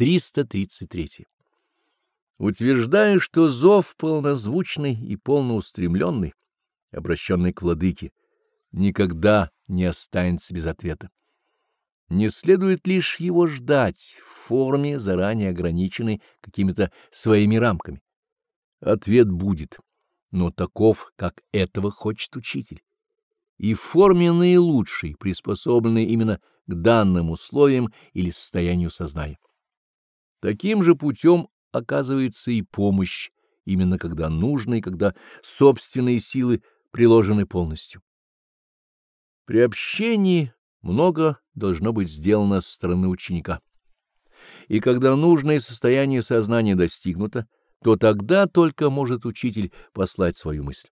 333. Утверждаю, что зов полнозвучный и полноустремленный, обращенный к владыке, никогда не останется без ответа. Не следует лишь его ждать в форме, заранее ограниченной какими-то своими рамками. Ответ будет, но таков, как этого хочет учитель, и в форме наилучшей, приспособленной именно к данным условиям или состоянию сознания. Таким же путем оказывается и помощь, именно когда нужно и когда собственные силы приложены полностью. При общении много должно быть сделано со стороны ученика. И когда нужное состояние сознания достигнуто, то тогда только может учитель послать свою мысль.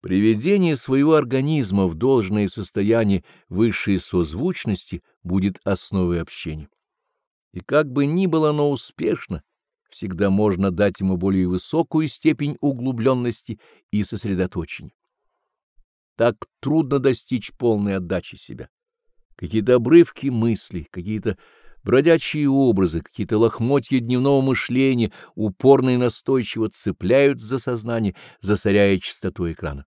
Приведение своего организма в должное состояние высшей созвучности будет основой общения. И как бы ни было оно успешно, всегда можно дать ему более высокую степень углубленности и сосредоточения. Так трудно достичь полной отдачи себя. Какие-то обрывки мыслей, какие-то бродячие образы, какие-то лохмотья дневного мышления упорно и настойчиво цепляют за сознание, засоряя частоту экрана.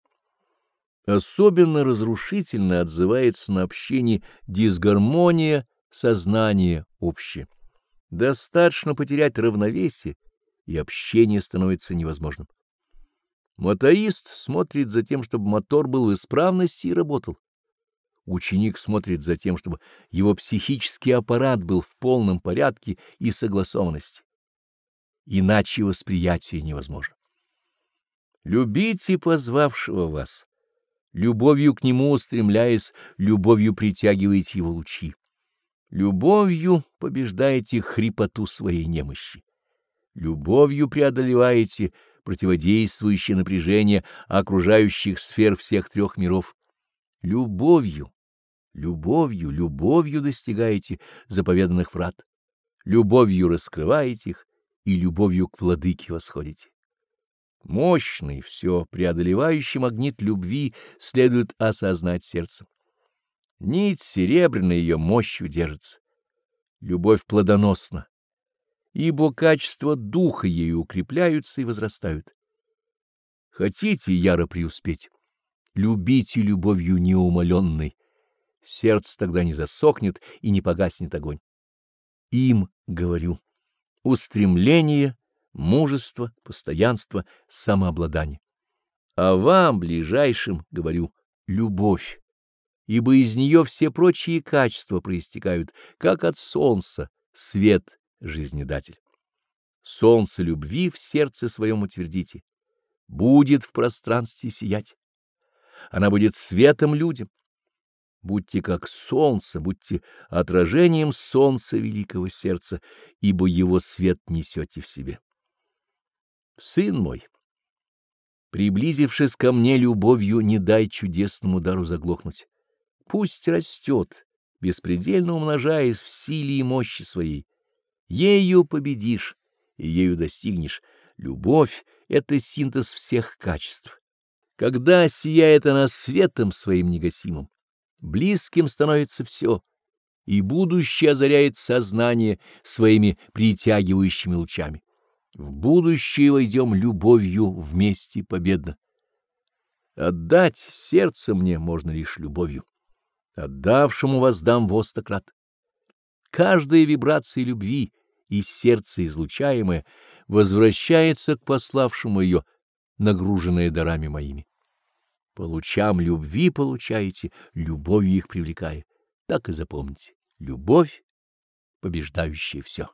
Особенно разрушительно отзывается на общение дисгармония сознания общее. Достаточно потерять равновесие, и общение становится невозможным. Моторист смотрит за тем, чтобы мотор был в исправности и работал. Ученик смотрит за тем, чтобы его психический аппарат был в полном порядке и согласованности. Иначе восприятие невозможно. Любите позвавшего вас. Любовью к нему устремляясь, любовью притягиваете его лучи. Любовью побеждаете хрипоту своей немощи. Любовью преодолеваете противодействующее напряжение окружающих сфер всех трех миров. Любовью, любовью, любовью достигаете заповеданных врат. Любовью раскрываете их и любовью к владыке восходите. Мощный, все преодолевающий магнит любви следует осознать сердцем. Нить серебряной ее мощью держится. Любовь плодоносна, ибо качества духа ею укрепляются и возрастают. Хотите яро преуспеть? Любите любовью неумоленной. Сердце тогда не засохнет и не погаснет огонь. Им, говорю, устремление, мужество, постоянство, самообладание. А вам, ближайшим, говорю, любовь ибо из нее все прочие качества проистекают, как от солнца, свет жизнедатель. Солнце любви в сердце своем утвердите, будет в пространстве сиять. Она будет светом людям. Будьте как солнце, будьте отражением солнца великого сердца, ибо его свет несете в себе. Сын мой, приблизившись ко мне любовью, не дай чудесному дару заглохнуть пусть растет, беспредельно умножаясь в силе и мощи своей. Ею победишь и ею достигнешь. Любовь — это синтез всех качеств. Когда сияет она светом своим негасимым, близким становится все, и будущее озаряет сознание своими притягивающими лучами. В будущее войдем любовью вместе победно. Отдать сердце мне можно лишь любовью отдавшему воздам востократ. Каждая вибрация любви из сердца излучаемая возвращается к пославшему ее, нагруженная дарами моими. По лучам любви получаете, любовью их привлекая. Так и запомните, любовь, побеждающая все.